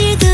しく